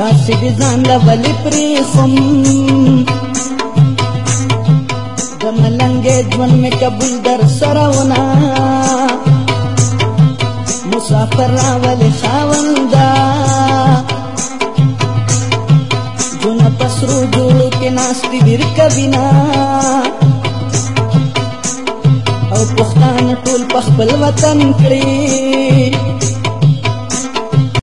داسې دې ځان له ولې پرېښم د ملنګې ژوند مې قبول در سره ونه مسافر راولې خاونده جونه په سرو جوړو کې ناستې ویر کبینا او پښتانه ټول په خپل وطن کړي